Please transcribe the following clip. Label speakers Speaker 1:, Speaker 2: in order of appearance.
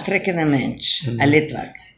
Speaker 1: atracanamente, a uhum. letra